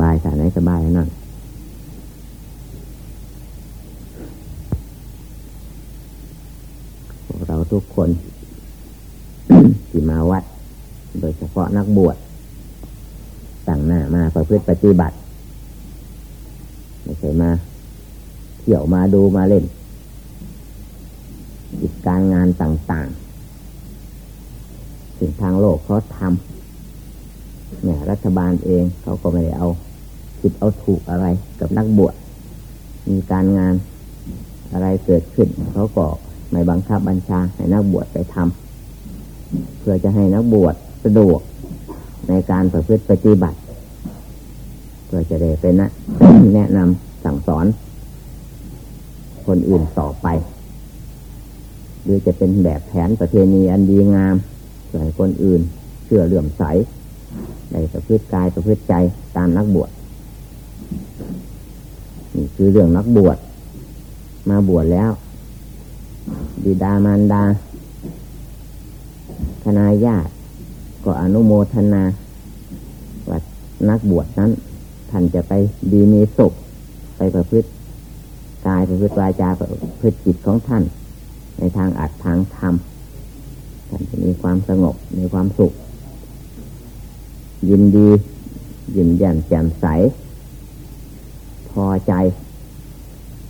บายสถานไหนสบายนั่นเราทุกคน ที่มาวัด โดยเฉพาะนักบวชต่างหน้ามาประพฤติปฏิบัติไม่ใช่มาเที่ยวมาดูมาเล่นกิจการงานต่างๆสิ่งทางโลกเขาทำ เนี่ย รัฐบาลเองเขาก็ไม่ได้เอาคิดเอาถูกอะไรกับนักบวชมีการงานอะไรเกิดขึ้น เขาก็ไม่บังคับบัญชาให้นักบวชไปทำเพื่อจะให้นักบวชสะดวกในการประพฤติปฏิบัติ เพื่อจะได้เป็นนะแนะนำสั่งสอน คนอื่นต่อไป หรือจะเป็นแบบแผนประเพณีอันดีงามเพื่อให้คนอื่นเชื่อเลื่อมใส ในประพฤติกายประพฤติใจตามนักบวชนี่คือเรื่องนักบวชมาบวชแล้ว บิดามารดาคณาญาติก็อนุโมทนาว่านักบวชนั้น ท่านจะไปดีมีสุขไปประพฤติกายประพฤติวาจาประพฤติจิตของท่าน ในทางอัดทางธรรมท่านจะมีความสงบมีความสุข ยินดียินแย้มแจ่มใส พอใจ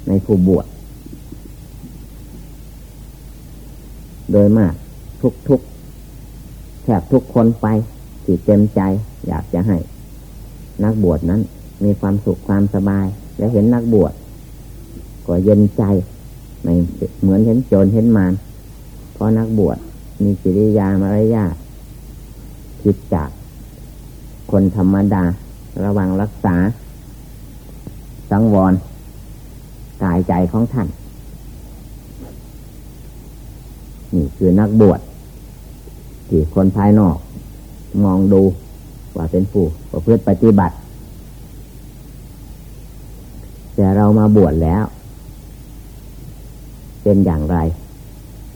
ในผู้บวชโดยมากทุกทุกแทบทุกคนไปที่เต็มใจ อยากจะให้ นักบวชนั้น มีความสุขความสบาย และเห็นนักบวชก็เย็นใจไม่เหมือนเห็นโจรเห็นมารเพราะนักบวชมีกิริยามารยาทผิดจาก คนธรรมดา ระวังรักษา สังวรกายใจของท่าน นี่คือนักบวชที่คนภายนอก มองดูว่าเป็นผู้ประพฤติปฏิบัติ แต่เรามาบวชแล้ว เป็นอย่างไร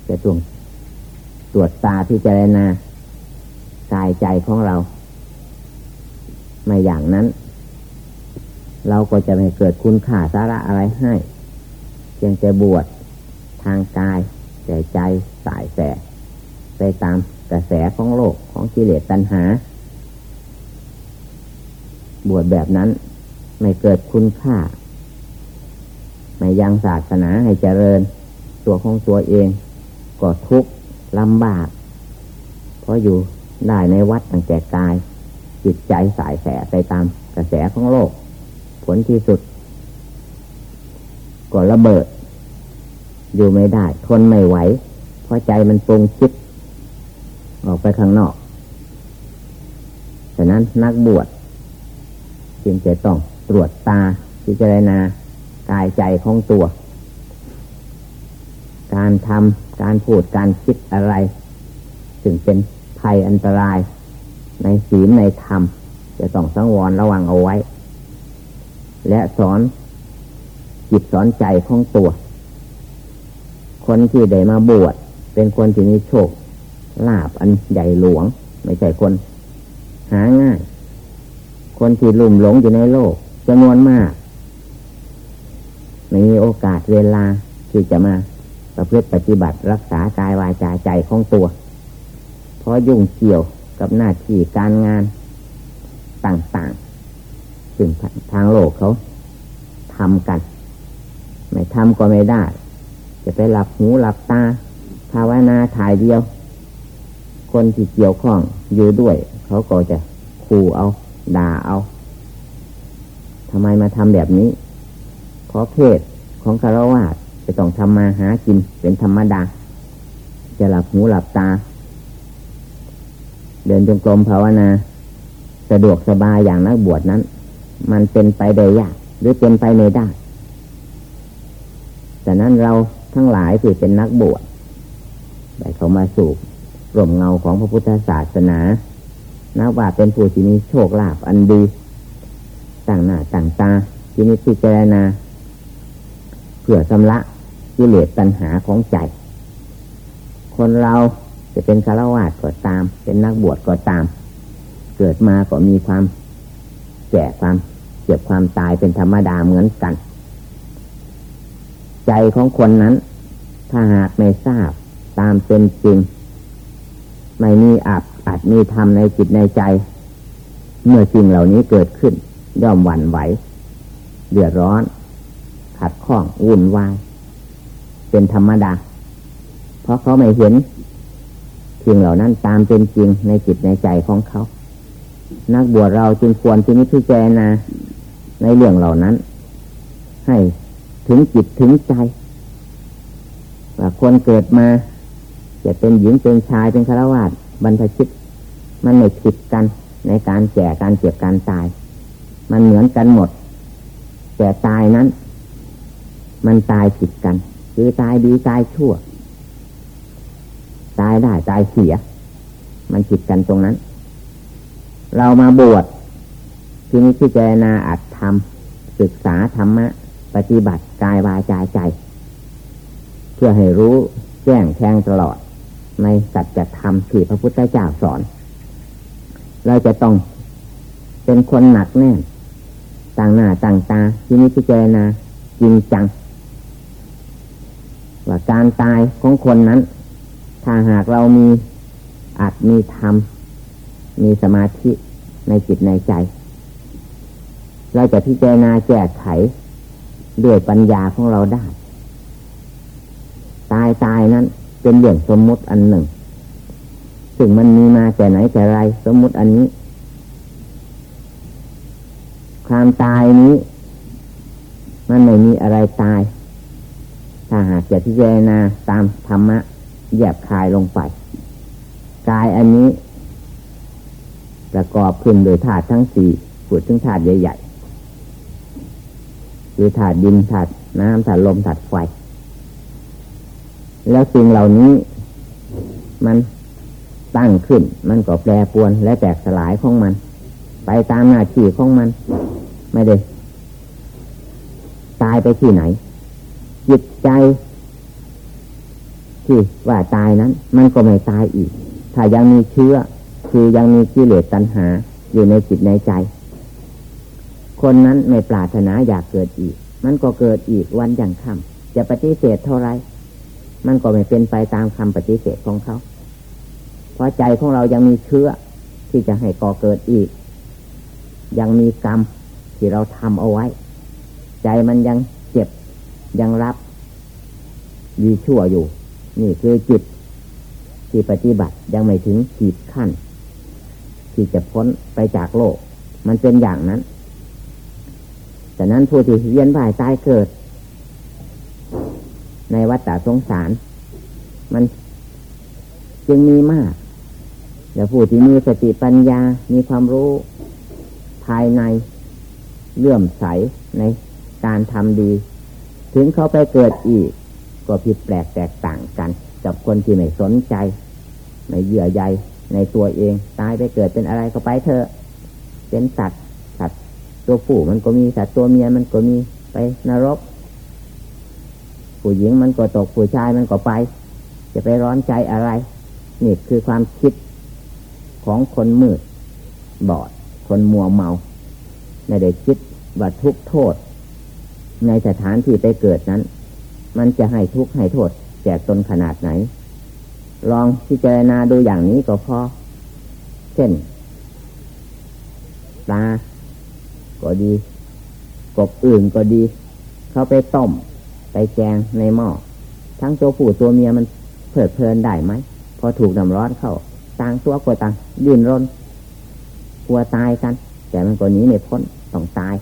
จะตรวจตรวจตาพิจารณากายใจของเรา ไม่อย่างนั้น เราก็จะไม่เกิดคุณค่าสาระอะไรให้เพียงแต่บวชทางกายแต่ใจสายแสไปตามกระแสของโลกของกิเลสตัณหา บวชแบบนั้นไม่เกิดคุณค่า ไม่ยังศาสนาให้เจริญ ตัวของตัวเองก็ทุกข์ลำบาก เพราะอยู่ได้ในวัดตั้งแต่กาย จิตใจสายแสไปตามกระแสของโลก ผลที่สุดก็ระเบิด อยู่ไม่ได้ ทนไม่ไหว เพราะใจมันปรุงคิด ออกไปข้างนอกฉะนั้นนักบวชจึงจะต้องตรวจตาพิจารณากายใจของตัว การทำการพูดการคิดอะไร ถึงเป็นภัยอันตราย ในศีลในธรรม จะต้องสังวรระวังเอาไว้ และสอนจิตสอนใจของตัว คนที่ได้มาบวชเป็นคนที่มีโชคลาบอันใหญ่หลวง ไม่ใช่คน หาง่าย คนที่ลุ่มหลงอยู่ในโลกจำนวนมากไม่มีโอกาสเวลาที่จะมาประพฤติปฏิบัติรักษากายวาจาใจของตัว เพราะยุ่งเกี่ยว กับหน้าที่การงานต่างๆซึ่งทางโลกเขาทำกัน ไม่ทำก็ไม่ได้ จะไปหลับหูหลับตาภาวนาถ่ายเดียว คนที่เกี่ยวข้องอยู่ด้วย เขาก็จะขู่เอา ด่าเอาทำไมมาทำแบบนี้เพราะเพศของคารวะจะต้องทำมาหากินเป็นธรรมดา จะหลับหูหลับตา เดินจงกรมภาวนา สะดวกสบายอย่างนักบวชนั้น มันเป็นไปได้ยาก หรือเป็นไปไม่ได้แต่นั้นเราทั้งหลายที่เป็นนักบวชได้เข้ามาสู่ร่มเงาของพระพุทธศาสนานับว่าเป็นผู้ที่มีโชคลาภอันดีต่างหน้าต่างตาที่มีพิจารณาเพื่อสำละกิเลสตัณหาของใจ คนเรา จะเป็นคารวะก็ตาม เป็นนักบวชก็ตาม เกิดมาก็มีความแก่ความเจ็บความตายเป็นธรรมดาเหมือนกัน ใจของคนนั้น ถ้าหากไม่ทราบตามเป็นจริง ไม่มีอับอาจมีธรรมในจิตในใจ เมื่อสิ่งเหล่านี้เกิดขึ้น ย่อมหวั่นไหว เดือดร้อน ขัดข้องวุ่นวาย เป็นธรรมดา เพราะเขาไม่เห็น สิ่งเหล่านั้นตามเป็นจริงในจิตในใจของเขา นักบวชเราจึงควรที่นิพพานาในเรื่องเหล่านั้น ให้ถึงจิตถึงใจว่าคนเกิดมา จะเป็นหญิงเป็นชายเป็นฆราวาสบรรพชิต มันไม่ผิดกันในการแก่การเจ็บการตาย มันเหมือนกันหมด แต่ตายนั้น มันตายผิดกัน คือตายดีตายชั่ว ตายได้ตายเสีย มันผิดกันตรงนั้น เรามาบวชที่นี้ที่เจนาอัดทำศึกษาธรรมะ ปฏิบัติกายวาจาใจ เพื่อให้รู้แจ้งแทงตลอด ในสัจธรรมที่พระพุทธเจ้าสอน เราจะต้องเป็นคนหนักแน่นต่างหน้าต่างตาที่นี้พิจารณาจริงจังว่าการตายของคนนั้น ถ้าหากเรามีอาจมีธรรม มีสมาธิในจิตในใจ เราจะพิจารณาแก้ไขด้วยปัญญาของเราได้ ตายตายนั้น เป็นเรื่องสมมติอันหนึ่ง ซึ่งมันมีมาแต่ไหนแต่ไร สมมติอันนี้ ความตายนี้ มันไม่มีอะไรตาย ถ้าหากจะพิจารณาตามธรรมะ แยบคายลงไป กายอันนี้ ประกอบขึ้นโดยธาตุทั้งสี่พูดถึงธาตุใหญ่ๆคือธาตุดินธาตุน้ำธาตุลมธาตุไฟ แล้วสิ่งเหล่านี้ มันตั้งขึ้น มันก็แปรปวนและแตกสลายของมัน ไปตามหน้าที่ของมัน ไม่ได้ตายไปที่ไหน จิตใจ ที่ว่าตายนั้น มันก็ไม่ตายอีก ถ้ายังมีเชื้อ คือยังมีกิเลสตัณหา อยู่ในจิตในใจ คนนั้นไม่ปรารถนาอยากเกิดอีก มันก็เกิดอีกวันอย่างค่ำจะปฏิเสธเท่าไร มันก็ไม่เป็นไปตามคำปฏิเสธของเขา เพราะใจของเรายังมีเชื้อ ที่จะให้ก่อเกิดอีก ยังมีกรรมที่เราทำเอาไว้ ใจมันยังเจ็บยังรับดีชั่วอยู่ นี่คือจิตที่ปฏิบัติยังไม่ถึงขีดขั้น ที่จะพ้นไปจากโลก มันเป็นอย่างนั้นแต่นั้นผู้ที่เวียนว่ายตายเกิด ในวัฏฏะสงสาร มันจึงมีมากแต่ผู้ที่มีสติปัญญา มีความรู้ภายในเลื่อมใสในการทำดี ถึงเขาไปเกิดอีก ก็ผิดแปลกแตกต่างกัน กับคนที่ไม่สนใจไม่เยื่อใยในตัวเอง ตายไปเกิดเป็นอะไรก็ไปเถอะ เป็นสัตว์สัตว์ตัวผู้มันก็มีสัตว์ตัวเมียมันก็มีไปนรก ผู้หญิงมันก็ตกผู้ชายมันก็ไป จะไปร้อนใจอะไร นี่คือความคิดของคนมืด บอด คนมัวเมาไม่ได้คิดว่าทุกโทษ ในสถานที่ไปเกิดนั้น มันจะให้ทุกข์ให้โทษแจกตนขนาดไหน ลองพิจารณาดูอย่างนี้ก็พอ เช่นปลาก็ดี กบอื่นก็ดี เขาไปต้ม ไปแกงในหม้อทั้งตัวผู้ตัวเมียมันเพลิดเพลินได้ไหมพอถูกน้ำร้อนเข้าต่างตัวกลัวต่างดิ้นรนกลัวตายกัน แต่มันก็หนีไม่พ้นต้องตาย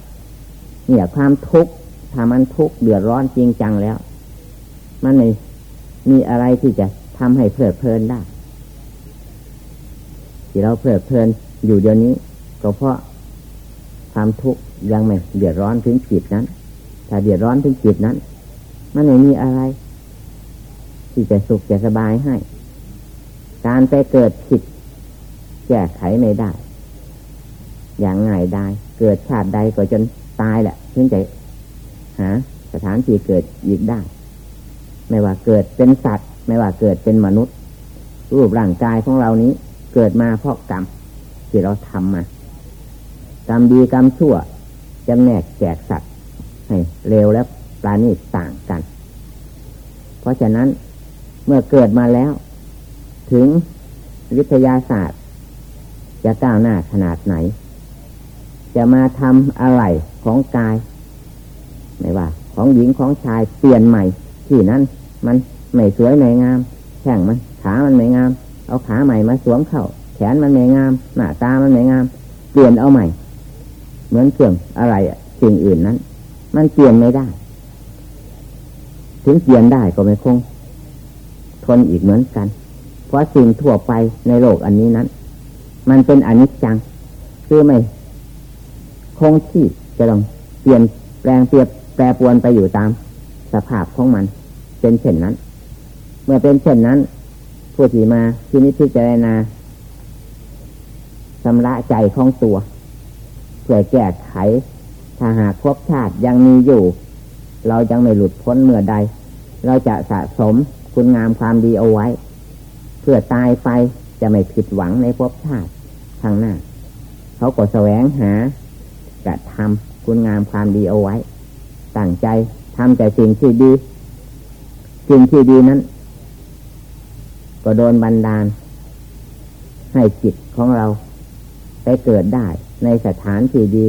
เนี่ยความทุกข์ถ้ามันทุกข์เดือดร้อนจริงจังแล้ว มันไม่มีอะไรที่จะทำให้เพลิดเพลินได้ ที่เราเพลิดเพลินอยู่เดี๋ยวนี้ ก็เพราะความทุกข์ยังไม่เดือดร้อนถึงจิตนั้น ถ้าเดือดร้อนถึงจิตนั้น มันไม่มีอะไร ที่จะสุขจะสบายให้ การไปเกิดผิดแก้ไขไม่ได้ อย่างง่ายได้เกิดชาติใดก็จนตายแหละถึงจะหาสถานที่เกิดอีกได้ ไม่ว่าเกิดเป็นสัตว์ ไม่ว่าเกิดเป็นมนุษย์ รูปร่างกายของเรานี้ เกิดมาเพราะกรรมที่เราทำมากรรมดีกรรมชั่วจำแนกแจกสัตว์ให้เร็วและปราณีตต่างกัน เพราะฉะนั้นเมื่อเกิดมาแล้ว ถึงวิทยาศาสตร์ จะก้าวหน้าขนาดไหน จะมาทำอะไรของกาย ไม่ว่า ของหญิงของชายเปลี่ยนใหม่ ที่นั้น มันไม่สวยไม่งาม แข่งมันขามันไม่งาม เอาขาใหม่มาสวมเข้าแขนมันไม่งาม หน้าตามันไม่งาม เปลี่ยนเอาใหม่ เหมือนเครื่องอะไรอะสิ่งอื่นนั้น มันเปลี่ยนไม่ได้ ถึงเปลี่ยนได้ก็ไม่คง ทนอีกเหมือนกัน เพราะสิ่งทั่วไปในโลกอันนี้นั้น มันเป็นอนิจจัง คือไม่คงที่จะต้องเปลี่ยนแปลงเปรียบแปรปวนไปอยู่ตามสภาพของมัน เป็นเช่นนั้น เมื่อเป็นเช่นนั้น ผู้ที่มาที่นิพพิจารณาชำระใจของตัวเพื่อแก้ไข ถ้าหากภพชาติยังมีอยู่ เรายังไม่หลุดพ้นเมื่อใด เราจะสะสมคุณงามความดีเอาไว้ เพื่อตายไปจะไม่ผิดหวังในภพชาติทางหน้า เขาก็แสวงหากระทำคุณงามความดีเอาไว้ตั้งใจทำแต่สิ่งที่ดี สิ่งที่ดีนั้น ก็โดนบันดาล ให้จิตของเราไปเกิดได้ในสถานที่ดี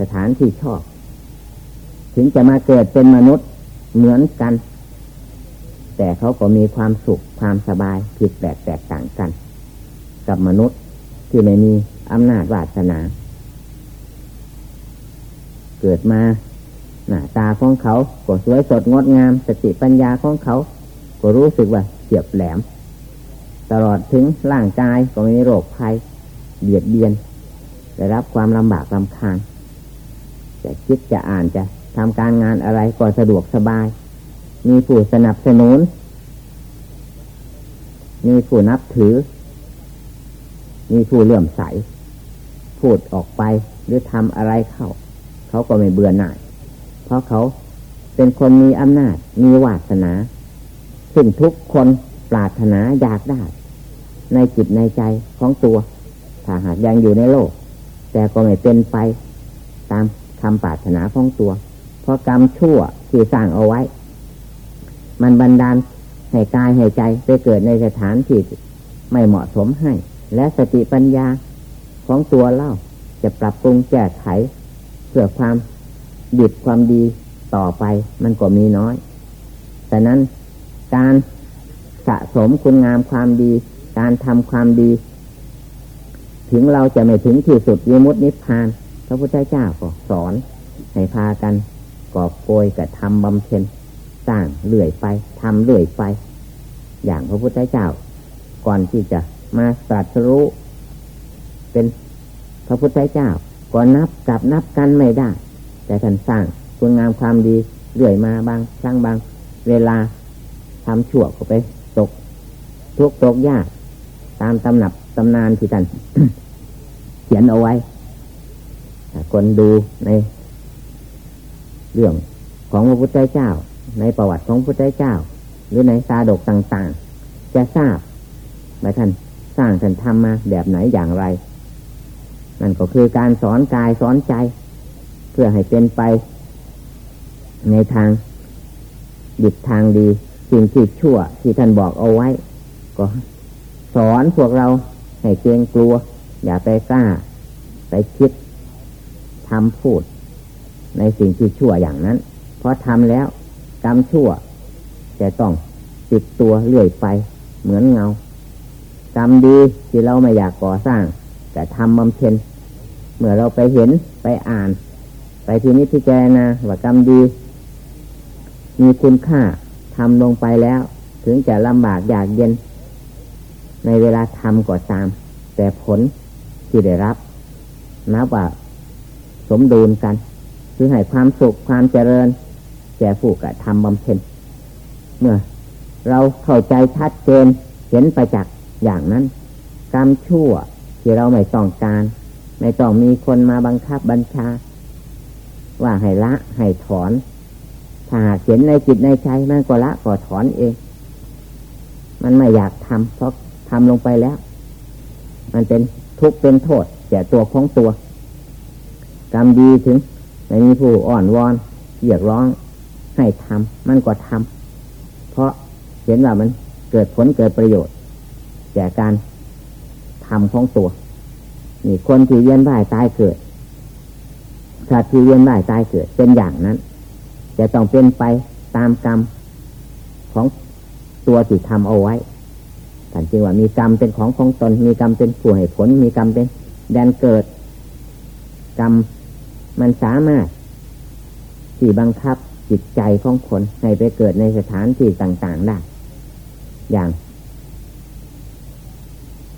สถานที่ชอบ ถึงจะมาเกิดเป็นมนุษย์เหมือนกัน แต่เขาก็มีความสุขความสบายผิดแปลกแตกต่างกัน กับมนุษย์ที่ไม่มีอำนาจวาสนา เกิดมา หน้าตาของเขาก็สวยสดงดงามสติปัญญาของเขา ก็รู้สึกว่าเฉียบแหลม ตลอดถึงร่างกายก็ไม่มีโรคภัยเบียดเบียนได้รับความลำบากลำคาญจะคิดจะอ่านจะทำการงานอะไรก็สะดวกสบาย มีผู้สนับสนุน มีผู้นับถือ มีผู้เลื่อมใส พูดออกไปหรือทำอะไรเข้า เขาก็ไม่เบื่อหน่าย เพราะเขาเป็นคนมีอำนาจ มีวาสนาซึ่งทุกคนปรารถนาอยากได้ ในจิตในใจของตัว ถ้าหากยังอยู่ในโลก แต่ก็ไม่เป็นไปตามคำปรารถนาของตัว เพราะกรรมชั่วที่สร้างเอาไว้ มันบันดาลให้กายให้ใจไปเกิดในสถานที่ไม่เหมาะสมให้ และสติปัญญาของตัวเล่าจะปรับปรุงแก้ไขเพื่อความ ดิบความดีต่อไปมันก็มีน้อย แต่นั้นการสะสมคุณงามความดี การทำความดี ถึงเราจะไม่ถึงที่สุดวิมุตินิพพาน พระพุทธเจ้าก็สอนให้พากันกอบโกยกับทำบำเพ็ญสร้างเลื่อยไปทำเลื่อยไป อย่างพระพุทธเจ้า ก่อนที่จะมาตรัสรู้เป็นพระพุทธเจ้าก็นับกับนับกันไม่ได้ แต่ท่านสร้างคุณงามความดีเลื่อยมาบางครั้งบาง เวลาทำชั่วก็ไป ตก ทุกตกยาก ตามตำหนับตำนานที่ท่านเขียนเอาไว้คนดูใน เรื่องของพระพุทธเจ้า ในประวัติของพระพุทธเจ้า หรือในซาดกต่าง ๆ จะทราบว่าท่านสร้างท่านทำมาแบบไหนอย่างไรนั่นก็คือการสอนกายสอนใจ เพื่อให้เป็นไป ในทางดิบทางดี สิ่งที่ชั่วที่ท่านบอกเอาไว้ ก็สอนพวกเราให้เกรงกลัว อย่าไปกล้า ไปคิดทำพูด ในสิ่งที่ชั่วอย่างนั้น เพราะทำแล้วกรรมชั่วจะต้องติดตัวเรื่อยไป เหมือนเงากรรมดีที่เราไม่อยากก่อสร้าง แต่ทำบำเพ็ญเมื่อเราไปเห็นไปอ่าน ทีนี้พิจารณาว่ากรรมดี มีคุณค่าทำลงไปแล้ว ถึงจะลำบากอยากเย็น ในเวลาทำก็ตาม แต่ผลที่ได้รับนับว่าสมดุลกันคือให้ความสุขความเจริญ แก่ผู้กระทำบำเพ็ญเมื่อเราเข้าใจชัดเจนเห็นประจักษ์อย่างนั้น กรรมชั่วที่เราไม่ต้องการ ไม่ต้องมีคนมาบังคับบัญชา ว่าให้ละให้ถอน ถ้าเห็นในจิตในใจมันก็ละก็ถอนเอง มันไม่อยากทำเพราะทำลงไปแล้ว มันเป็นทุกข์เป็นโทษแก่ตัวของตัวกรรมดีถึงไม่มีผู้อ่อนวอนเรียกร้องให้ทำมันก็ทำเพราะเห็นว่ามันเกิดผลเกิดประโยชน์แก่การทำของตัวนี่คนที่เวียนว่ายตายเกิด สัตว์ที่เวียนว่ายตายเกิดเป็นอย่างนั้น จะต้องเป็นไปตามกรรมของตัวที่ทำเอาไว้ท่านจึงว่ามีกรรมเป็นของของตน มีกรรมเป็นผู้ให้ผล มีกรรมเป็นแดนเกิด กรรมมันสามารถที่บังคับจิตใจของคนให้ไปเกิดในสถานที่ต่าง ๆได้ อย่าง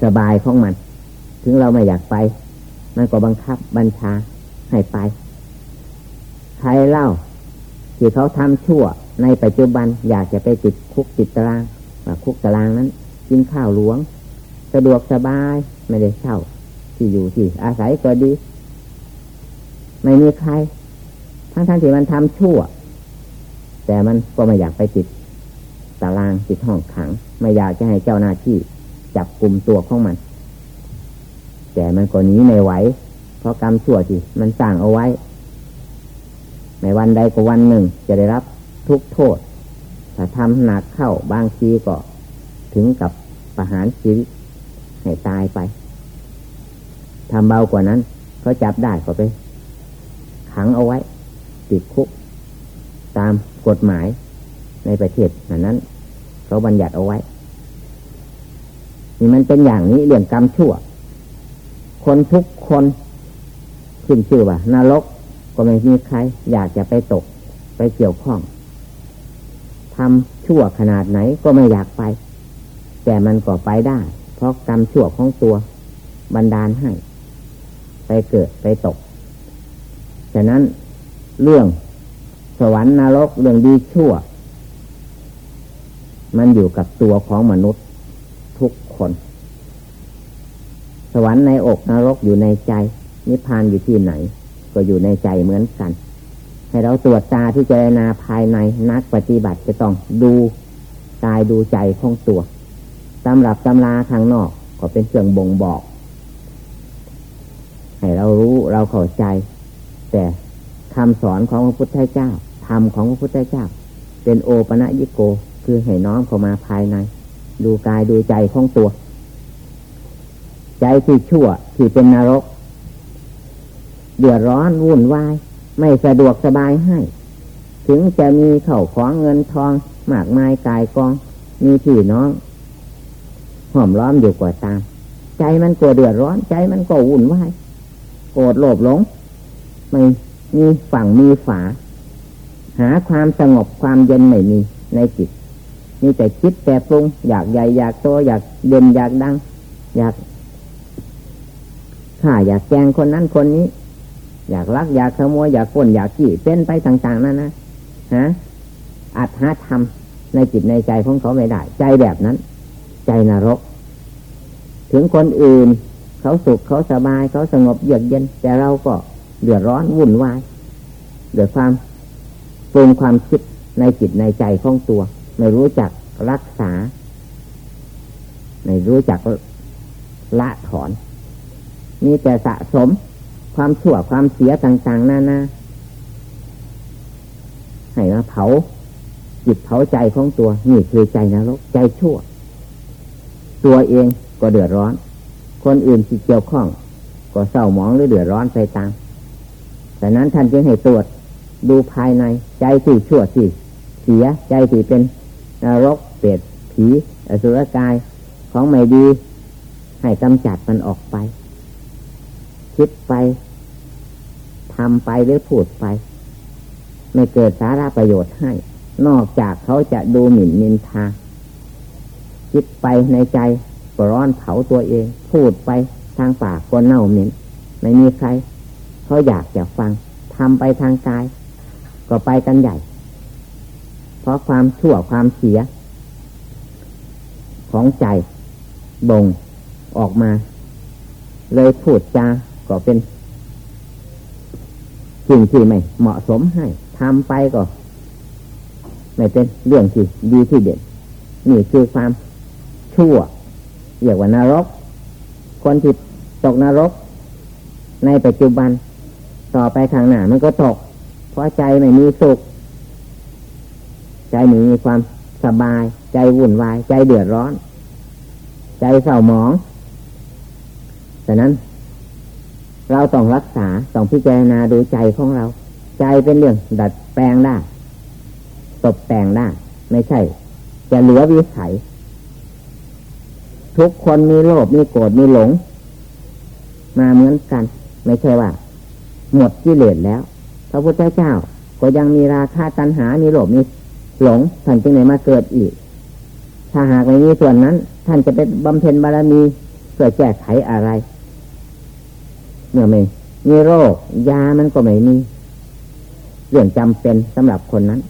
สบายของมัน ถึงเราไม่อยากไป มันก็บังคับบัญชา ให้ไป ใครเล่า ที่เขาทำชั่วในปัจจุบันอยากจะไปติดคุกติดตารางว่าคุกตารางนั้น กินข้าวหลวง สะดวกสบายไม่ได้เช่า ที่อยู่ที่อาศัยก็ดี ไม่มีใคร ทั้งทั้งที่มันทำชั่ว แต่มันก็ไม่อยากไปติดตารางติดห้องขัง ไม่อยากจะให้เจ้าหน้าที่จับกลุ่มตัวของมัน แต่มันก็หนีไม่ไหว เพราะกรรมชั่วที่มันสร้างเอาไว้ ในวันใดก็วันหนึ่ง จะได้รับทุกโทษ ถ้าทำหนักเข้าบางทีก็ถึงกับประหารชีวิตให้ตายไปทำเบากว่านั้นเขาจับได้ก็ไป ขังเอาไว้ ติดคุก ตามกฎหมายในประเทศนั้นเขาบัญญัติเอาไว้ นี่มันเป็นอย่างนี้เรื่องกรรมชั่ว คนทุกคน ขึ้นชื่อว่านรกก็ไม่มีใคร อยากจะไปตกไปเกี่ยวข้องทำชั่วขนาดไหนก็ไม่อยากไป แต่มันก็ไปได้ เพราะกรรมชั่วของตัว บันดาลให้ ไปเกิดไปตก ฉะนั้นเรื่องสวรรค์นรกเรื่องดีชั่ว มันอยู่กับตัวของมนุษย์ทุกคน สวรรค์ในอกนรกอยู่ในใจ นิพพานอยู่ที่ไหน ก็อยู่ในใจเหมือนกัน ให้เราตรวจตาที่เจรนาภายในนักปฏิบัติจะต้องดูกายดูใจของตัวตำรับตำราข้างนอกก็เป็นเครื่องบ่งบอก ให้เรารู้เราเข้าใจ แต่คำสอนของพระพุทธเจ้าธรรมของพระพุทธเจ้า เป็นโอปะนะยิโก คือให้น้อมเข้ามาภายใน ดูกายดูใจของตัว ใจที่ชั่วที่เป็นนรก เดือดร้อนวุ่นวาย ไม่สะดวกสบายให้ ถึงจะมีเข่าของเงินทองมากมายกายกอง มีพี่น้องหอมล้อมอยู่กว่าตาม ใจมันก็เดือดร้อน ใจมันก็วุ่นวายโกรธโลภหลงไม่มีฝั่งมีฝา หาความสงบความเย็นไม่มีในจิตมีแต่คิดแต่ปรุง อยากใหญ่อยากโตอยากเด่นอยากดัง อยากข่าอยากแกงคนนั้นคนนี้ อยากลัก อยากขโมยอยากป้นอยากขี้เป็นไปต่าง ๆนั่นนะฮะอัดหาทำในจิตในใจของเขาไม่ได้ ใจแบบนั้น ใจนรก ถึงคนอื่น เขาสุขเขาสบายเขาสงบเยือกเย็น แต่เราก็เดือดร้อนวุ่นวายเดือดความปรุงความคิดในจิตในใจของตัว ไม่รู้จักรักษา ไม่รู้จักละถอนมีแต่สะสม ความชั่วความเสียต่าง ๆนานาให้มาเผาจิตเผาใจของตัว นี่คือใจนรกใจชั่ว ตัวเองก็เดือดร้อน คนอื่นที่เกี่ยวข้อง ก็เศร้าหมองหรือเดือดร้อนไปตามแต่นั้นท่านจึงให้ตรวจดูภายในใจที่ชั่วที่เสียใจที่เป็นนรกเปรตผีอสุรกายของไม่ดี ให้กำจัดมันออกไป คิดไป ทำไปหรือพูดไป ไม่เกิดสาระประโยชน์ให้ นอกจากเขาจะดูหมิ่นนินทา คิดไปในใจก็ร้อนเผาตัวเอง พูดไปทางปากก็เน่าเหม็นไม่มีใคร เขาอยากจะฟังทำไปทางกาย ก็ไปกันใหญ่ เพราะความชั่วความเสีย ของใจบ่งออกมา เลยพูดจาก็เป็น สิ่งที่ไม่เหมาะสมให้ทำไปก็ไม่เป็นเรื่องที่ดีที่เด็ดนี่คือความชั่วเรียกว่านรก คนที่ตกนรก ในปัจจุบัน ต่อไปข้างหน้ามันก็ตก เพราะใจไม่มีสุข ใจไม่มีความสบาย ใจวุ่นวาย ใจเดือดร้อน ใจเศร้าหมองฉะนั้น เราต้องรักษาต้องพิจารณาดูใจของเรา ใจเป็นเรื่องดัดแปลงได้ตกแต่งได้ไม่ใช่ จะเหลือวิสัย ทุกคนมีโลภมีโกรธมีหลง มาเหมือนกัน ไม่ใช่ว่า หมดกิเลสแล้ว พระพุทธเจ้าก็ยังมีราคาตัณหา มีโลภมีหลงท่านจึงไหนมาเกิดอีก ถ้าหากไม่มีส่วนนั้น ท่านจะเป็นบำเพ็ญบารมีเพื่อแก้ไขอะไร เมื่อไม่มีโรค ยามันก็ไม่มี เรื่องจำเป็นสำหรับคนนั้น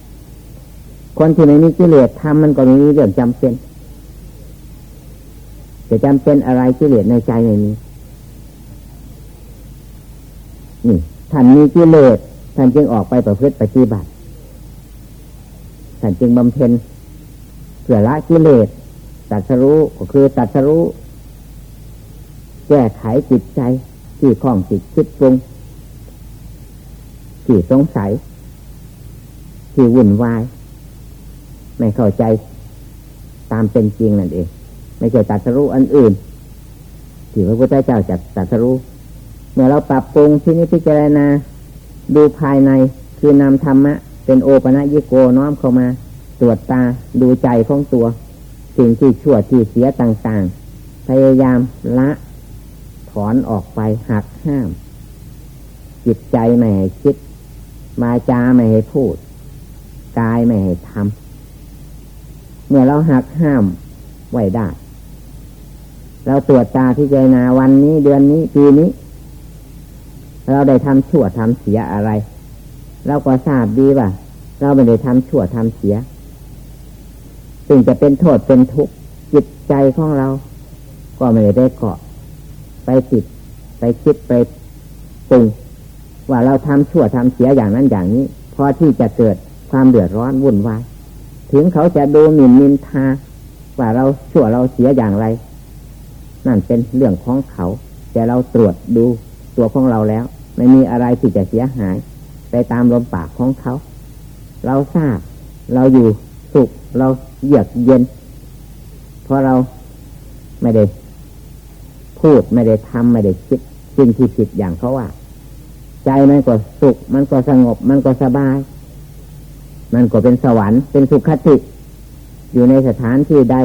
คนที่ไม่มีกิเลสทำมันก็ไม่มีเรื่องจำเป็น จะจำเป็นอะไรกิเลสในใจไม่มีนี่ท่านมีกิเลสท่านจึงออกไปประพฤติปฏิบัติท่านจึงบำเพ็ญเพื่อละกิเลสตัดสรู้ก็คือตัดสรู้ แก้ไขจิตใจ ที่คล้องจิตคิดปรุงที่สงสัยที่วุ่นวาย ไม่เข้าใจตามเป็นจริงนั่นเอง ไม่ใช่ตัดสรู้อันอื่นที่พระพุทธเจ้าจัดตัดสรู้เมื่อเราปรับปรุงที่นี้พิจารณาดูภายในคือนำธรรมะ เป็นโอปะยิโกน้อมเข้ามา ตรวจตาดูใจของตัว สิ่งที่ชั่วที่เสียต่าง ๆ พยายามละ ถอนออกไปหักห้าม จิตใจไม่ให้คิดมาจาไม่ให้พูด กายไม่ให้ทำเมื่อเราหักห้ามไว้ได้ เราตรวจตาพิจารณาวันนี้เดือนนี้ปีนี้ เราได้ทำชั่วทำเสียอะไร เราก็ทราบดีว่า เราไม่ได้ทำชั่วทำเสียสิ่งจะเป็นโทษเป็นทุกข์จิตใจของเรา ก็ไม่ได้เกาะ ไปติด ไปคิดไปปรุงว่าเราทำชั่วทำเสียอย่างนั้นอย่างนี้พอที่จะเกิดความเดือดร้อนวุ่นวายถึงเขาจะดูหมิ่นมินทาว่าเราชั่วเราเสียอย่างไร นั่นเป็นเรื่องของเขา แต่เราตรวจดูตัวของเราแล้ว ไม่มีอะไรที่จะเสียหาย ไปตามลมปากของเขา เราทราบ เราอยู่สุขเราเยือกเย็น เพราะเราไม่ได้ พูดไม่ได้ทำไม่ได้คิดสิ่งที่ผิดอย่างเขาว่า ใจมันก็สุข มันก็สงบ มันก็สบาย มันก็เป็นสวรรค์เป็นสุขคติ อยู่ในสถานที่ใด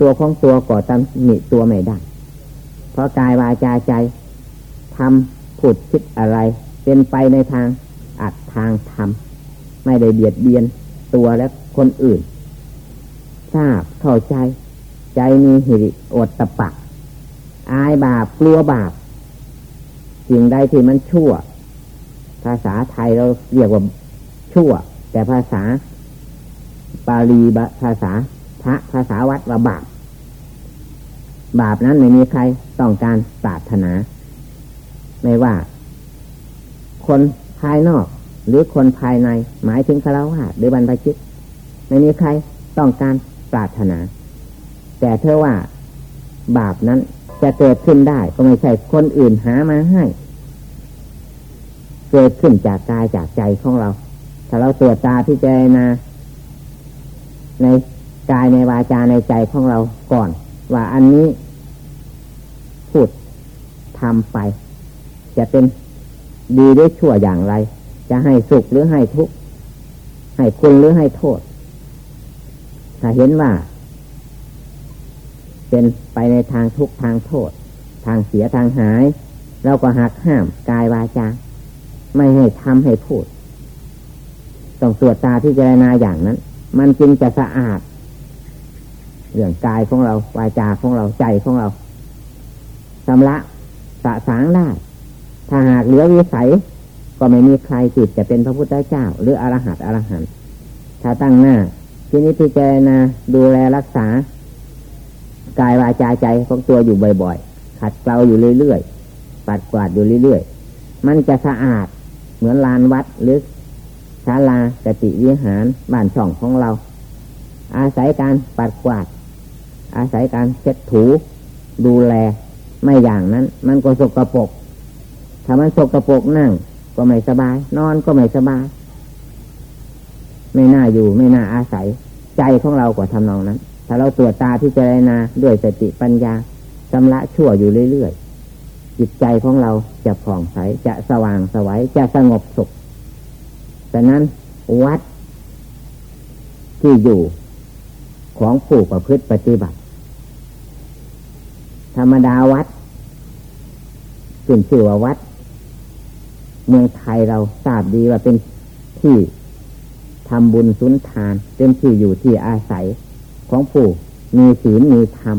ตัวของตัวก่อตามหนิตัวไม่ได้ เพราะกายวาจาใจทำพูดคิดอะไร เป็นไปในทางอัดทางทำไม่ได้เบียดเบียนตัวและคนอื่น ทราบเข้าใจ ใจมีหิริอดตะปะ อายบาปกลัวบาปสิ่งใดที่มันชั่ว ภาษาไทยเราเรียกว่าชั่ว แต่ภาษาบาลีภาษาพระภาษาวัดว่าบาป บาปนั้นไม่มีใครต้องการปรารถนา ไม่ว่า คนภายนอก หรือคนภายใน หมายถึงคารวะหรือบรรพชิตไม่มีใครต้องการปรารถนา แต่เธอว่า บาปนั้น จะเกิดขึ้นได้ก็ไม่ใช่คนอื่นหามาให้ เกิดขึ้นจากกายจากใจของเรา ถ้าเราตรวจตาพิจารณาในกายในวาจาในใจของเราก่อน ว่าอันนี้พูดทำไป จะเป็นดีหรือชั่วอย่างไร จะให้สุขหรือให้ทุกข์ให้คุณหรือให้โทษ ถ้าเห็นว่า เป็นไปในทางทุกทางโทษ ทางเสียทางหาย เราก็หักห้ามกายวาจาไม่ให้ทำให้พูด ต้องตรวจตาที่เจรณาอย่างนั้น มันจึงจะสะอาด เรื่องกายของเราวาจาของเราใจของเราสำละสะสางได้ถ้าหากเหลือวิสัย ก็ไม่มีใครจิตจะเป็นพระพุทธเจ้า หรืออรหัตอรหันต์ถ้าตั้งหน้าที่นี้พิจารณาดูแลรักษา กายวาจาใจของตัวอยู่บ่อยๆขัดเกลาอยู่เรื่อยๆปัดกวาดอยู่เรื่อยๆมันจะสะอาดเหมือนลานวัดหรือศาลากติวิหารบ้านช่องของเรา อาศัยการปัดกวาด อาศัยการเช็ดถูดูแลไม่อย่างนั้น มันก็สกรปรกถ้ามันสกรปรกนั่ง ก็ไม่สบาย นอนก็ไม่สบาย ไม่น่าอยู่ไม่น่าอาศัย ใจของเรากว่าทำนองนั้น ถ้าเราตรวจตาที่เจรณาด้วยสติปัญญาชำระชั่วอยู่เรื่อยๆ จิตใจของเราจะผ่องใส จะสว่างสวัยจะสงบสุขฉะนั้นวัดที่อยู่ของผู้ประพฤติปฏิบัติ ธรรมดาวัดขึ้นชื่อว่าวัด เมืองไทยเราทราบดีว่าเป็นที่ทำบุญสุนทานเป็นที่อยู่ที่อาศัย ของผู้มีศีลมีธรรม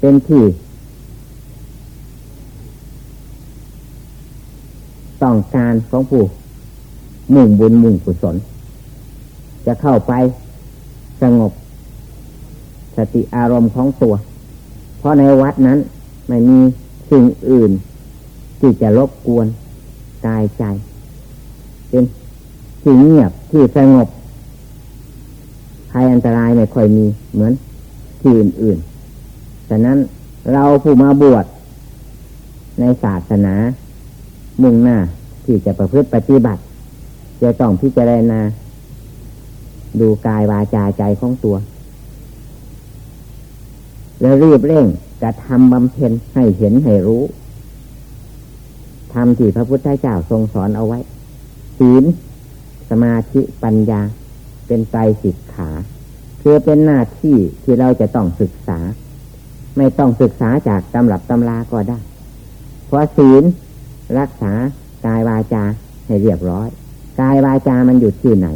เป็นที่ ต้องการของผู้มุ่งบุญมุ่งกุศล จะเข้าไปสงบ สติอารมณ์ของตัว เพราะในวัดนั้นไม่มีสิ่งอื่น ที่จะรบกวนกายใจ เป็นที่เงียบที่สงบ ภัยอันตรายไม่ค่อยมีเหมือนที่อื่นๆฉะนั้นเราผู้มาบวชในศาสนา มุ่งหน้าที่จะประพฤติปฏิบัติ จะต้องพิจารณาดูกายวาจาใจของตัว แล้วรีบเร่งกระทำบำเพ็ญให้เห็นให้รู้ทำที่พระพุทธเจ้าทรงสอนเอาไว้ ศีล สมาธิปัญญา เป็นใจสิกขาคือเป็นหน้าที่ที่เราจะต้องศึกษา ไม่ต้องศึกษาจากตำรับตำราก็ได้ เพราะศีลรักษากายวาจาให้เรียบร้อย กายวาจามันอยู่ที่ไหน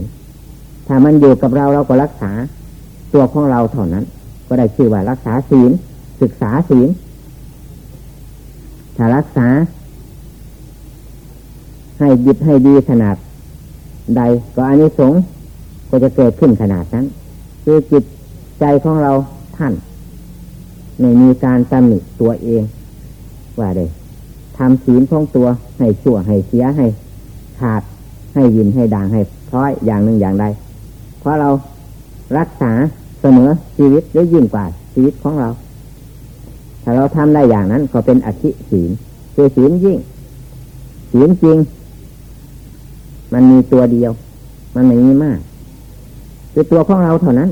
ถ้ามันอยู่กับเราเราก็รักษา ตัวของเราเท่านั้น ก็ได้ชื่อว่ารักษาศีล ศึกษาศีล ถ้ารักษา ให้ยึดให้ดีขนาดใดก็อันนี้สง ก็จะเกิดขึ้นขนาดนั้น คือจิตใจของเราท่านไม่มีการตำหนิตัวเอง ว่าเด้ทำศีลของตัวให้ชั่วให้เสียให้ขาดให้ยินให้ด่างให้พร้อยอย่างหนึ่งอย่างใดเพราะเรารักษาเสมอชีวิตหรือยิ่งกว่าชีวิตของเรา ถ้าเราทำได้อย่างนั้นก็เป็นอธิศีลคือศีลยิ่งศีลจริง มันมีตัวเดียว มันไม่มีมาก คือตัวของเราเท่านั้น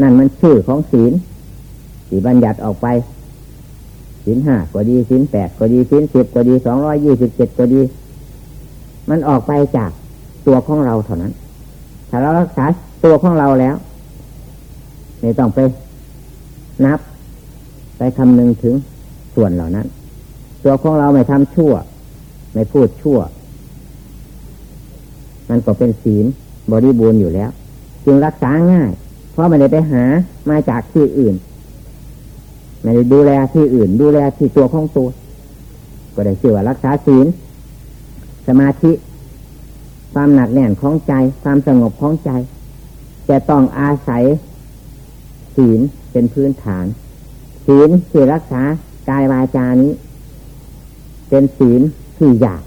นั่นมันชื่อของศีลสีบัญญัติออกไปศีลห้าก็ดีศีลแปดก็ดีศีลสิบก็ดีสองร้อยยี่สิบเจ็ดก็ดี มันออกไปจากตัวของเราเท่านั้น ถ้าเรารักษาตัวของเราแล้วไม่ต้องไปนับ ไปคำนึงถึงส่วนเหล่านั้น ตัวของเราไม่ทำชั่ว ไม่พูดชั่ว มันก็เป็นศีลบริบูรณ์อยู่แล้ว จึงรักษาง่าย เพราะไม่ได้ไปหามาจากที่อื่นไม่ได้ดูแลที่อื่น ดูแลที่ตัวของตัว ก็ได้ชื่อว่ารักษาศีล สมาธิ ความหนักแน่นของใจ ความสงบของใจ จะต้องอาศัยศีลเป็นพื้นฐาน ศีลที่รักษากายวาจานี้ เป็นศีลที่ยาก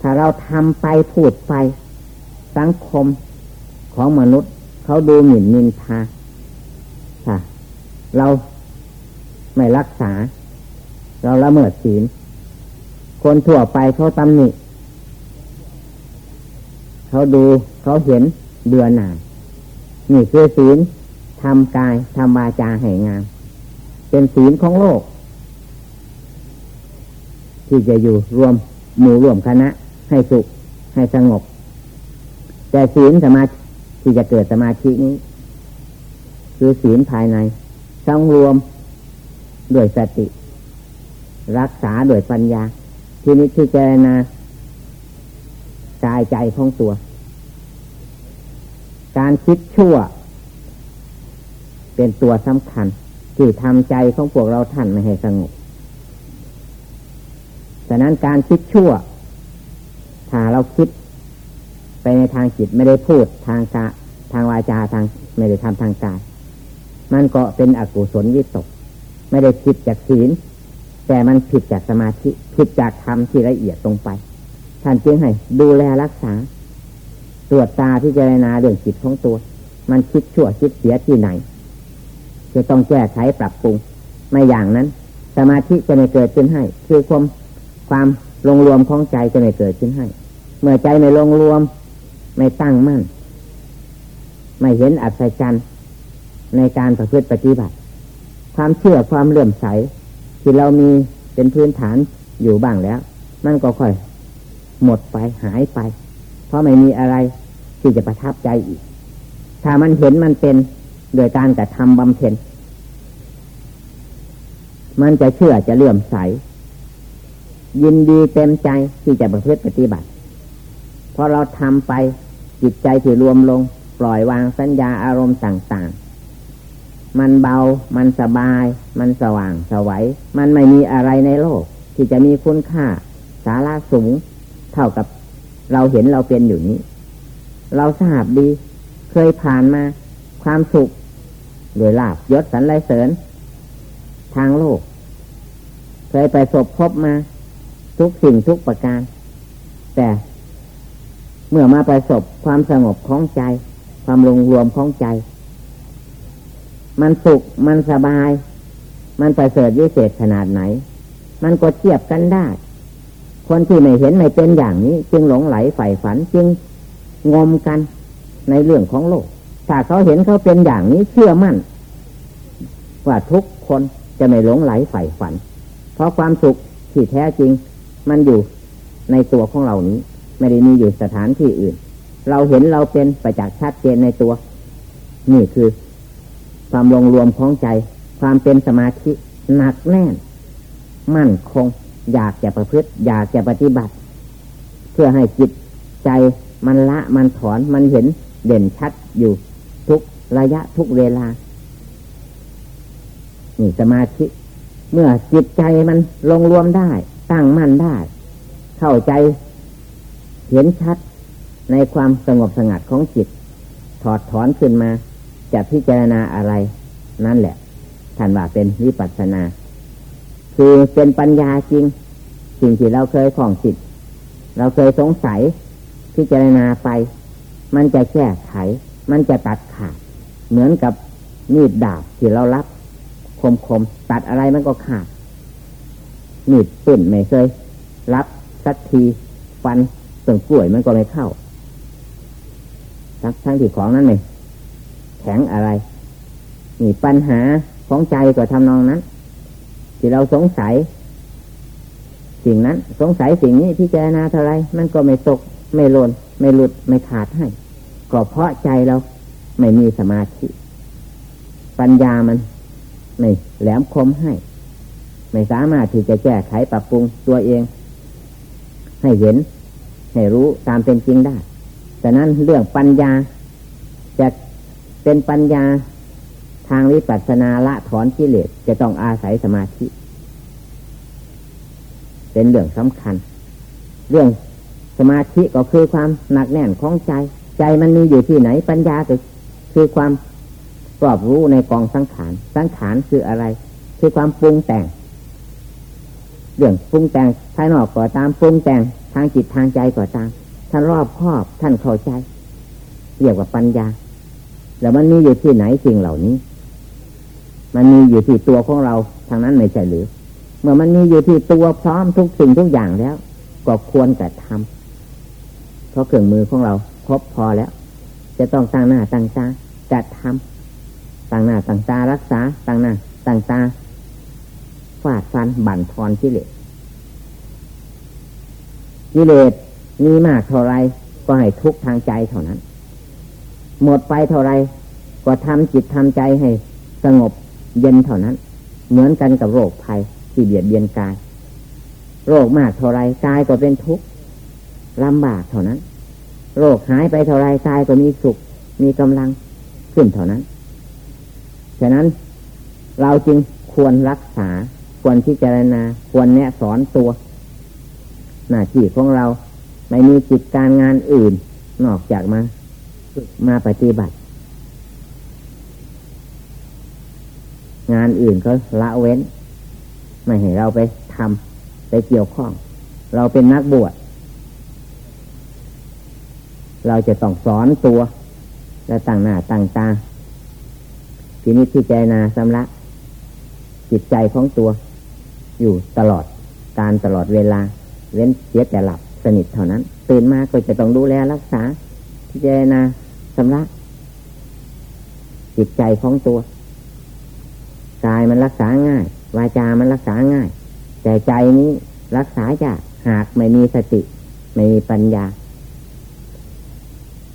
ถ้าเราทำไปพูดไป สังคม ของมนุษย์ เขาดูหมิ่นนินทาค่ะเราไม่รักษา เราละเมิดศีล คนทั่วไปเขาตำหนิเขาดูเขาเห็นเดือนหน่ายนี่คือศีลทำกายทำวาจาให้งาม เป็นศีลของโลก ที่จะอยู่รวมหมู่รวมคณะ ให้สุขให้สงบ แต่ศีลสมา ที่จะเกิดสมาธินี้ คือศีลภายในต้องรวมด้วยสติ รักษาด้วยปัญญา ที่นี้ที่เจรนากายใจของตัว การคิดชั่ว เป็นตัวสำคัญ ที่ทำใจของพวกเราท่านไม่ให้สงบฉะนั้นการคิดชั่ว ถ้าเราคิด ไปในทางจิตไม่ได้พูดทางกะทางวาจาทางไม่ได้ทำทางกายมันก็เป็นอกุศลวิตก ไม่ได้ผิดจากศีล แต่มันผิดจากสมาธิผิดจากธรรมที่ละเอียดตรงไป ท่านจึงให้ดูแลรักษา ตรวจตาพิจารณาเรื่องจิตของตัว มันคิดชั่วคิดเสียที่ไหน จะต้องแก้ไขปรับปรุง ไม่อย่างนั้น สมาธิจะไม่เกิดขึ้นให้ คือความความลงรวมของใจจะไม่เกิดขึ้นให้ เมื่อใจไม่ลงรวม ไม่ตั้งมั่น ไม่เห็นอัศจรรย์ในการประพฤติปฏิบัติ ความเชื่อความเลื่อมใส ที่เรามีเป็นพื้นฐานอยู่บ้างแล้ว มันก็ค่อย หมดไปหายไป เพราะไม่มีอะไรที่จะประทับใจอีก ถ้ามันเห็นมันเป็นโดยการกระทำบำเพ็ญมันจะเชื่อจะเลื่อมใส ยินดีเต็มใจที่จะประพฤติปฏิบัติพอเราทำไป จิตใจที่รวมลง ปล่อยวางสัญญาอารมณ์ต่างๆ มันเบา มันสบาย มันสว่างสวัย มันไม่มีอะไรในโลก ที่จะมีคุณค่า สาระสูง เท่ากับเราเห็นเราเป็นอยู่นี้ เราทราบดี เคยผ่านมา ความสุขโดยลาบยศสรรเสริญ ทางโลก เคยไปสบพบมา ทุกสิ่งทุกประการ แต่ เมื่อมาประสบความสงบของใจ ความรวมรวมของใจ มันสุขมันสบาย มันประเสริฐวิเศษขนาดไหน มันก็เทียบกันได้ คนที่ไม่เห็นไม่เป็นอย่างนี้ จึงหลงไหลใฝ่ฝันจึงงมกันในเรื่องของโลก ถ้าเขาเห็นเขาเป็นอย่างนี้เชื่อมั่น ว่าทุกคนจะไม่หลงไหลใฝ่ฝัน เพราะความสุขที่แท้จริง มันอยู่ในตัวของเรานี้ ไม่ได้มีอยู่สถานที่อื่น เราเห็นเราเป็นประจักษ์ชัดเจนในตัว นี่คือ ความลงรวมของใจ ความเป็นสมาธิหนักแน่น มั่นคง อยากจะประพฤติ อยากจะปฏิบัติ เพื่อให้จิตใจมันละมันถอนมันเห็นเด่นชัดอยู่ ทุกระยะทุกเวลา นี่สมาธิ เมื่อจิตใจมันลงรวมได้ ตั้งมั่นได้ เข้าใจ เห็นชัดในความสงบสงัดของจิต ถอดถอนขึ้นมาจะพิจารณาอะไร นั่นแหละท่านว่าเป็นวิปัสสนา คือเป็นปัญญาจริง สิ่งที่เราเคยของจิต เราเคยสงสัยพิจารณาไป มันจะแก้ไข มันจะตัดขาด เหมือนกับมีดดาบที่เรารับ คมคมตัดอะไรมันก็ขาดมีดปืนไม่เคยรับสักทีฟัน ต้นกล้วยมันก็ไม่เข้าทั้งทั้งที่ของนั้นไม่แข็งอะไรนี่ปัญหาของใจก็ทำนองนั้น ที่เราสงสัย สิ่งนั้น สงสัยสิ่งนี้พิจารณาเท่าไรมันก็ไม่ตก ไม่หล่นไม่หลุดไม่ขาดให้ ก็เพราะใจเราไม่มีสมาธิ ปัญญามันไม่แหลมคมให้ ไม่สามารถที่จะแก้ไขปรับปรุงตัวเอง ให้เห็น ให้รู้ตามเป็นจริงได้แต่นั้นเรื่องปัญญาจะเป็นปัญญาทางวิปัสสนาละถอนกิเลสจะต้องอาศัยสมาธิ เป็นเรื่องสำคัญ เรื่องสมาธิก็คือความหนักแน่นของใจ ใจมันมีอยู่ที่ไหนปัญญาก็คือความรอบรู้ในกองสังขาร สังขารคืออะไร คือความปรุงแต่ง เรื่องปรุงแต่งภายนอกก็ตามปรุงแต่ง ทางจิตทางใจก็ตามท่านรอบครอบท่านเข้าใจเรียกว่าปัญญา แล้วมันมีอยู่ที่ไหนสิ่งเหล่านี้ มันมีอยู่ที่ตัวของเราทางนั้นไม่ใช่หรือ เมื่อมันมีอยู่ที่ตัวพร้อมทุกสิ่งทุกอย่างแล้ว ก็ควรแต่ทำเพราะเครื่องมือของเราครบพอแล้ว จะต้องตั้งหน้าตั้งตาจัดทำตั้งหน้าตั้งตารักษาตั้งหน้าตั้งตาฟาดฟันบั่นทอนที่เหลือ กิเลสมีมากเท่าไรก็ให้ทุกทางใจเท่านั้น หมดไปเท่าไรก็ทำจิตทำใจให้สงบเย็นเท่านั้น เหมือนกันกับโรคภัยที่เบียดเบียนกาย โรคมากเท่าไรกายก็เป็นทุกข์ลำบากเท่านั้น โรคหายไปเท่าไรกายก็มีสุข มีกำลังขึ้นเท่านั้น ฉะนั้นเราจึงควรรักษาควรพิจารณาควรแนะสอนตัว หน้าที่ของเรา ไม่มีจิตการงานอื่น นอกจากมามาปฏิบัติ งานอื่นก็ละเว้น ไม่ให้เราไปทำไปเกี่ยวข้อง เราเป็นนักบวชเราจะต้องสอนตัว และตั้งหน้าตั้งตาทีนี้ที่ใจนาสำลักจิตใจของตัว อยู่ตลอดการตลอดเวลา เว้นเสียแต่หลับสนิทเท่านั้น ตื่นมาก็จะต้องดูแลรักษาพิจารณาสำลักจิตใจของตัวกายมันรักษาง่าย วาจามันรักษาง่าย แต่ใจนี้รักษายากหากไม่มีสติ ไม่มีปัญญา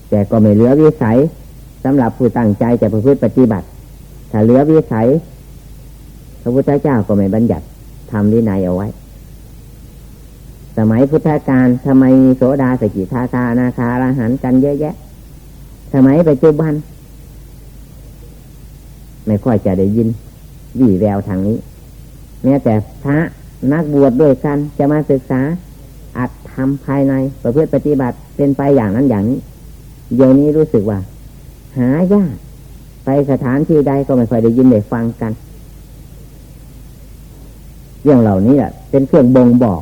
แต่ก็ไม่เหลือวิสัยสำหรับผู้ตั้งใจจะประพฤติปฏิบัติ ถ้าเหลือวิสัย พระพุทธเจ้าก็ไม่บัญญัติทำวินัยเอาไว้ สมัยพุทธกาลทำไมโสดาสกิทาตานาคาราหันกันเยอะแยะ สมัยปัจจุบัน ไม่ค่อยจะได้ยินวี่แววทางนี้แม้แต่พระนักบวชดด้วยกันจะมาศึกษาอัดทำภายในประพฤติปฏิบัติเป็นไปอย่างนั้นอย่างนี้ เดี๋ยวนี้รู้สึกว่า หายากไปสถานที่ใดก็ไม่ค่อยได้ยินได้ฟังกัน เรื่องเหล่านี้เป็นเครื่องบ่งบอก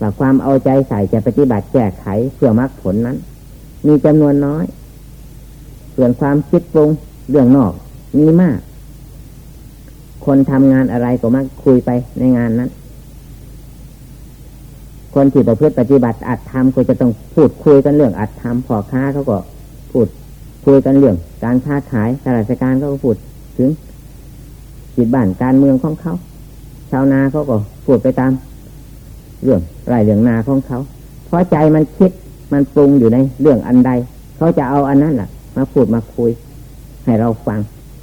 ว่าความเอาใจใส่จะปฏิบัติแก้ไขเพื่อมรรคผลนั้น มีจำนวนน้อย ส่วนความคิดปรุงเรื่องนอก มีมาก คนทำงานอะไรก็มักคุยไปในงานนั้น คนที่ประพฤติปฏิบัติอัดทำก็จะต้องพูดคุยกันเรื่องอัดทำพอค้าเขาก็พูดคุยกันเรื่อง การค้าขายข้าราชการเขาก็พูดถึงจิตบ้านการเมืองของเขาชาวนาเขาก็พูดไปตาม เรื่องไรเรื่องนาของเขา เพราะใจมันคิดมันปรุงอยู่ในเรื่องอันใด เขาจะเอาอันนั้นแหละมาพูดมาคุย ให้เราฟัง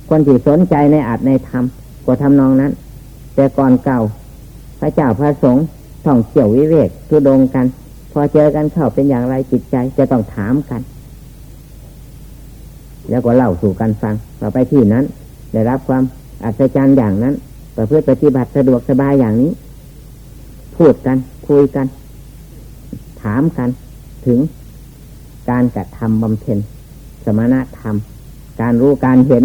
คนที่สนใจในอาจในธรรมก็ทำนองนั้น แต่ก่อนเก่า พระเจ้าพระสงฆ์ท่องเที่ยววิเวกทุดงกัน พอเจอกันเข้าเป็นอย่างไรจิตใจจะต้องถามกัน แล้วก็เล่าสู่กันฟังเราไปที่นั้น ได้รับความอัศจรรย์อย่างนั้นประพฤติปฏิบัติสะดวกสบายอย่างนี้ พูดกัน คุยกัน ถามกัน ถึงการกระทำบำเพ็ญสมณธรรม การรู้การเห็น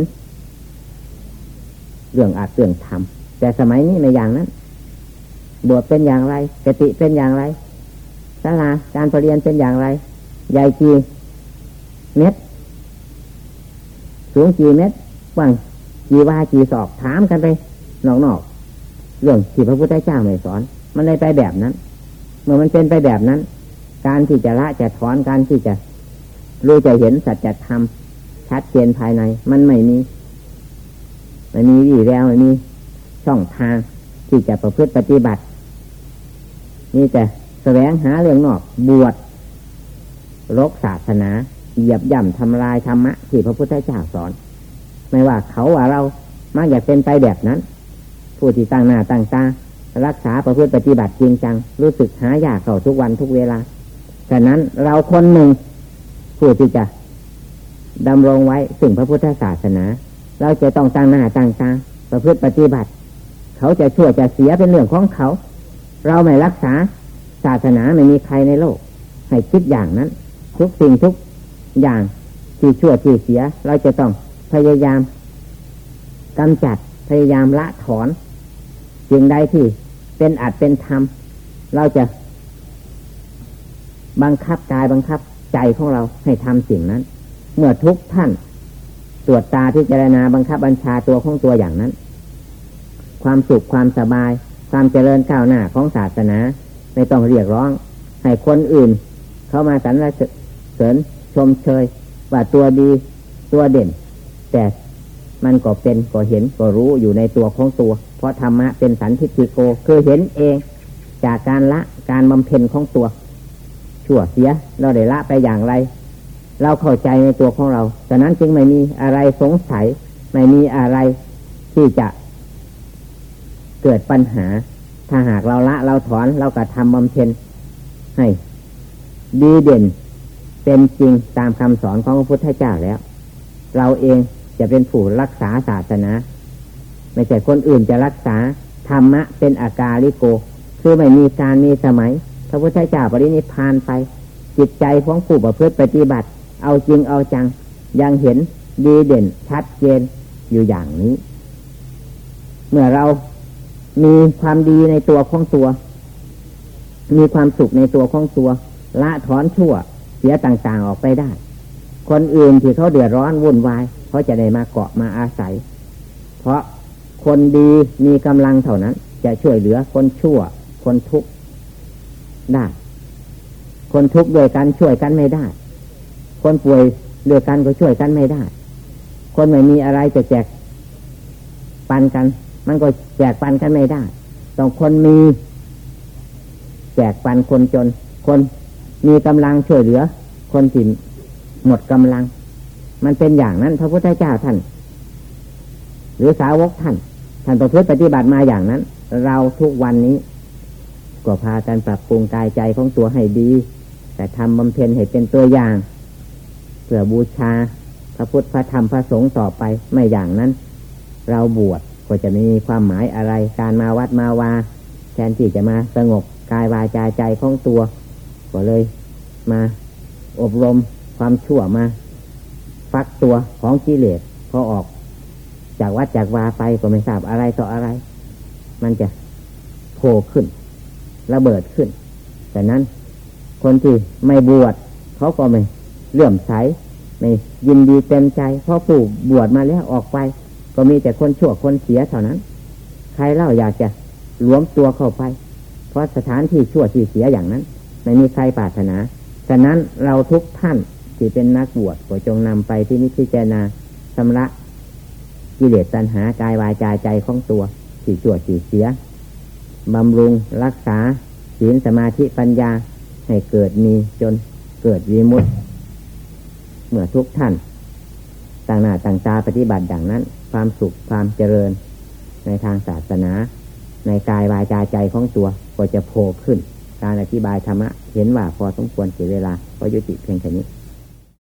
เรื่องอาจเรื่องธรรม แต่สมัยนี้ในอย่างนั้น บวชเป็นอย่างไรกติเป็นอย่างไรศาลาการปรเรียนเป็นอย่างไร ใหญ่กี่เม็ดสูงกี่เม็ดกว้างกี่วากี่ศอกถามกันไปนอกๆเรื่องที่พระพุทธเจ้าไม่สอน มันเลยไปแบบนั้น เมื่อมันเป็นไปแบบนั้น การที่จะละจะถอนการที่จะรู้จะเห็นสัจธรรมชัดเจนภายใน มันไม่มีไม่มีวี่แววไม่มีช่องทางที่จะประพฤติปฏิบัตินี่แต่แสวงหาเรื่องนอกบวชรกศาสนาเหยียบย่ำทำลายธรรมะที่พระพุทธเจ้าสอน ไม่ว่าเขาว่าเรามักอยากเป็นไปแบบนั้น ผู้ที่ตั้งหน้าตั้งตา รักษาประพฤติปฏิบัติจริงจัง รู้สึกหายากเข้าทุกวันทุกเวลาฉะนั้นเราคนหนึ่งผู้ที่จะดำรงไว้สิ่งพระพุทธศาสนา เราจะต้องตั้งหน้าตั้งตาประพฤติปฏิบัติ เขาจะชั่วจะเสียเป็นเรื่องของเขา เราไม่รักษาศาสนาไม่มีใครในโลก ให้คิดอย่างนั้น ทุกสิ่งทุกอย่างที่ชั่วที่เสีย เราจะต้องพยายามกำจัดพยายามละถอน สิ่งใดที่เป็นอัดเป็นธรรม เราจะบังคับกายบังคับใจของเราให้ทำสิ่งนั้น เมื่อทุกท่านตรวจตาพิจารณาบังคับบัญชาตัวของตัวอย่างนั้น ความสุขความสบาย ความเจริญก้าวหน้าของศาสนา ไม่ต้องเรียกร้อง ให้คนอื่น เข้ามาสรรเสริญชมเชย ว่าตัวดีตัวเด่น แต่มันก็เป็นก็เห็นก็รู้อยู่ในตัวของตัว เพราะธรรมะเป็นสันทิฏฐิโกคือเห็นเอง จากการละการบำเพ็ญของตัว ชั่วเสียเราได้ละไปอย่างไร เราเข้าใจในตัวของเราฉะนั้นจึงไม่มีอะไรสงสัย ไม่มีอะไรที่จะเกิดปัญหา ถ้าหากเราละเราถอนเราก็ทำบำเพ็ญให้ ดีเด่นเป็นจริงตามคำสอนของพระพุทธเจ้าแล้ว เราเองจะเป็นผู้รักษาศาสนา ไม่ใช่คนอื่นจะรักษา ธรรมะเป็นอากาลิโก คือไม่มีการมีสมัย พระพุทธเจ้าปรินิพานไป จิตใจของผู้ประพฤติปฏิบัติ เอาจริงเอาจัง ยังเห็นดีเด่นชัดเจนอยู่อย่างนี้ เมื่อเรามีความดีในตัวของตัว มีความสุขในตัวของตัว ละถอนชั่วเสียต่างๆออกไปได้ คนอื่นที่เขาเดือดร้อนวุ่นวายเขาจะได้มาเกาะมาอาศัย เพราะ คนดีมีกำลังเท่านั้น จะช่วยเหลือคนชั่ว คนทุกข์ได้ คนทุกข์ด้วยกันช่วยกันไม่ได้ คนป่วยด้วยกันก็ช่วยกันไม่ได้ คนไม่มีอะไรจะแจกปันกัน มันก็แจกปันกันไม่ได้ ต้องคนมี แจกปันคนจน คนมีกำลังช่วยเหลือ คนที่หมดกำลัง มันเป็นอย่างนั้น พระพุทธเจ้าท่านหรือสาวกท่าน ท่านประพฤติปฏิบัติมาอย่างนั้น เราทุกวันนี้ ก็พากันปรับปรุงกายใจของตัวให้ดี แต่ทำบำเพ็ญให้เป็นตัวอย่าง เพื่อบูชาพระพุทธพระธรรมพระสงฆ์ต่อไปไม่อย่างนั้น เราบวชก็จะมีความหมายอะไรการมาวัดมาวาแทนที่จะมาสงบกายวาจาใจของตัว ก็เลยมาอบรมความชั่วมา ฟักตัวของกิเลสพอออก จากวัดจากวาไปก็ไม่ทราบอะไรต่ออะไร มันจะโผล่ขึ้น ระเบิดขึ้น แต่นั้น คนที่ไม่บวชเขาก็ไม่เลื่อมใสไม่ยินดีเต็มใจเพราะปู่บวชมาแล้วออกไป ก็มีแต่คนชั่วคนเสียเท่านั้น ใครเล่าอยากจะรวมตัวเข้าไป เพราะสถานที่ชั่วที่เสียอย่างนั้น ไม่มีใครปรารถนาฉะนั้นเราทุกท่านที่เป็นนักบวชก็จงนำไปที่นิพพานาชำระ กิเลสตัณหากายวายใจใจของตัวที่ชั่วที่เสียบำรุงรักษาศีลสมาธิปัญญาให้เกิดมีจนเกิดวิมุตเมื่อทุกท่าน ต่างหน้าต่างตาปฏิบัติอย่างนั้น ความสุขความเจริญ ในทางศาสนา ในกายวายใจใจของตัวก็จะโผล่ขึ้น การอธิบายธรรมะ เห็นว่าพอสมควรเสียเวลาก็ยุติเพียงแค่นี้